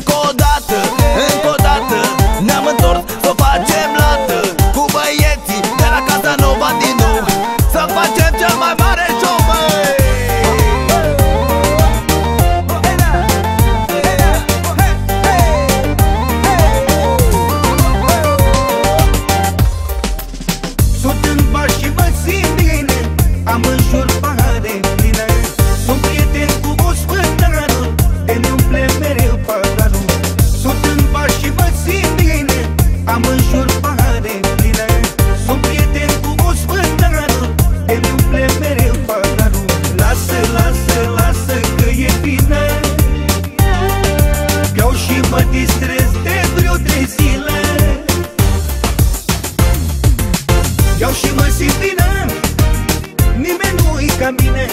Go down. Nu-i ca mine.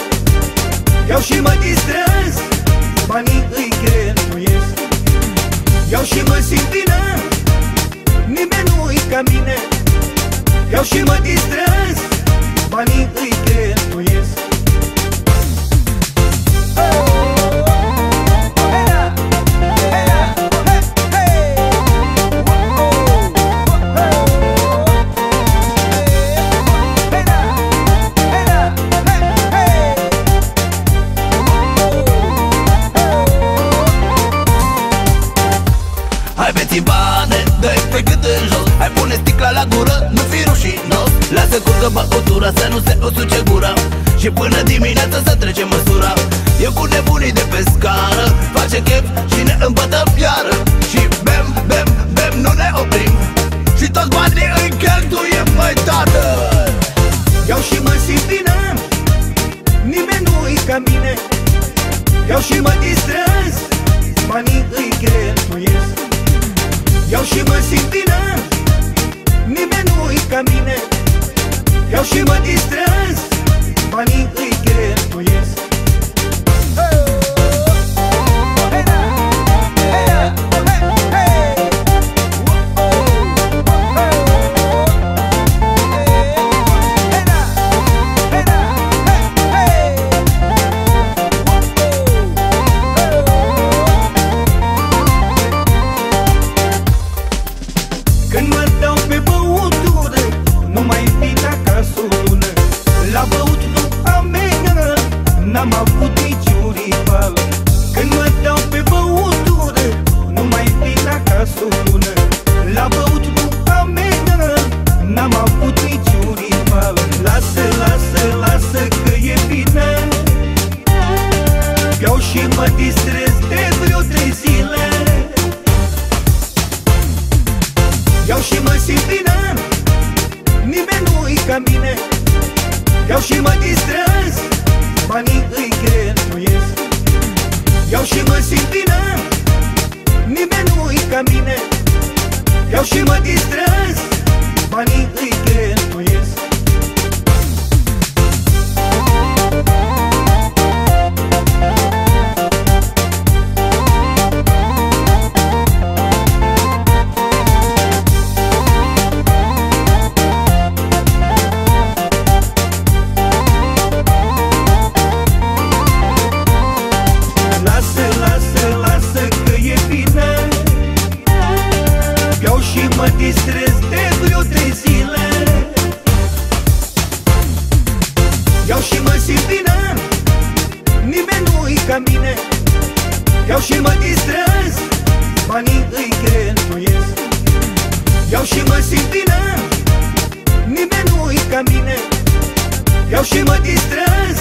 Iau și mă distrez Banii îi cheltuiesc Iau și mă simt bine pune sticla la gură, nu fi rușinos. Lasă curgă băutura să nu se usuce gura. Și până dimineața să trecem măsura. Eu cu nebunii de pe scară Face chef și ne împătăm iară Și bem, bem, bem, nu ne oprim. Și toți banii îi cheltuiem, măi tată. Iau și mă simt bine Nimeni nu-i ca mine. Iau și mă distrez Banii îi cheltuiesc. Iau și mă simt bine Nimeni nu-i ca mine. Iau și mă distrez Banii îi cheltuiesc N-am avut niciun rival Când mă dau pe băutură Nu mai vin acasă o lună La băut nu am menă N-am avut niciun rival Lasă, lasă, lasă că e bine Beau și mă distrez de vreo trei zile. Iau și mă simt bine. Nimeni nu-i ca mine. Iau și mă distrez mă distrez Iau și mă distrez Banii îi cheltuiesc. Iau și mă simt bine Nimeni nu-i ca mine. Iau și mă distrez